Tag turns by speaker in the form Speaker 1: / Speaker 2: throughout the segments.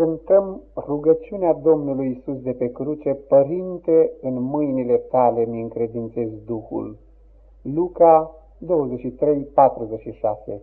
Speaker 1: cântăm rugăciunea Domnului Isus de pe cruce, Părinte, în mâinile tale mi încredințez Duhul. Luca 23, 46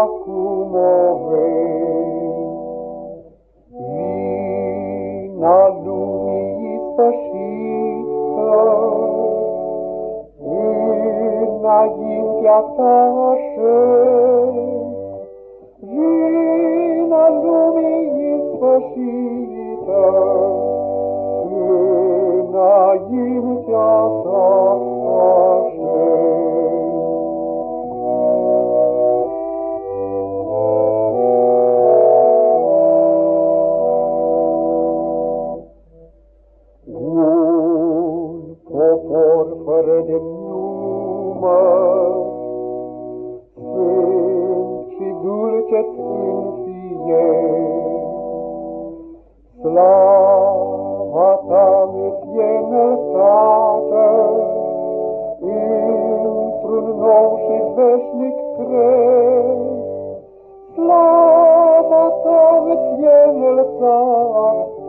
Speaker 1: acum o vei, Vina lumii spășită, Înaintea ta așez, Vina lumii spășită, dulce-ți înfie, Slava ta mi fie înălțată, într-un nou și veșnic cred. Slava ta mi fie înălțată,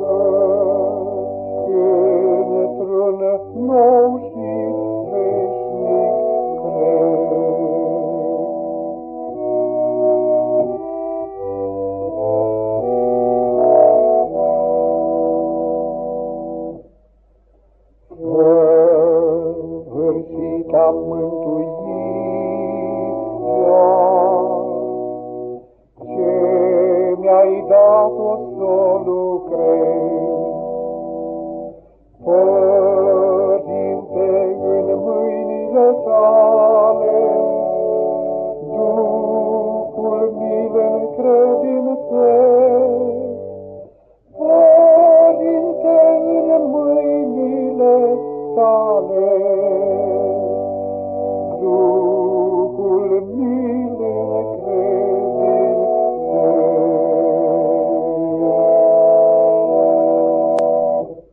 Speaker 1: și ta mântuirea. Ce mi-ai dat-o să lucrez, Părinte, în mâinile tale, Duhul mi-l încredințez. Părinte, în mâinile tale,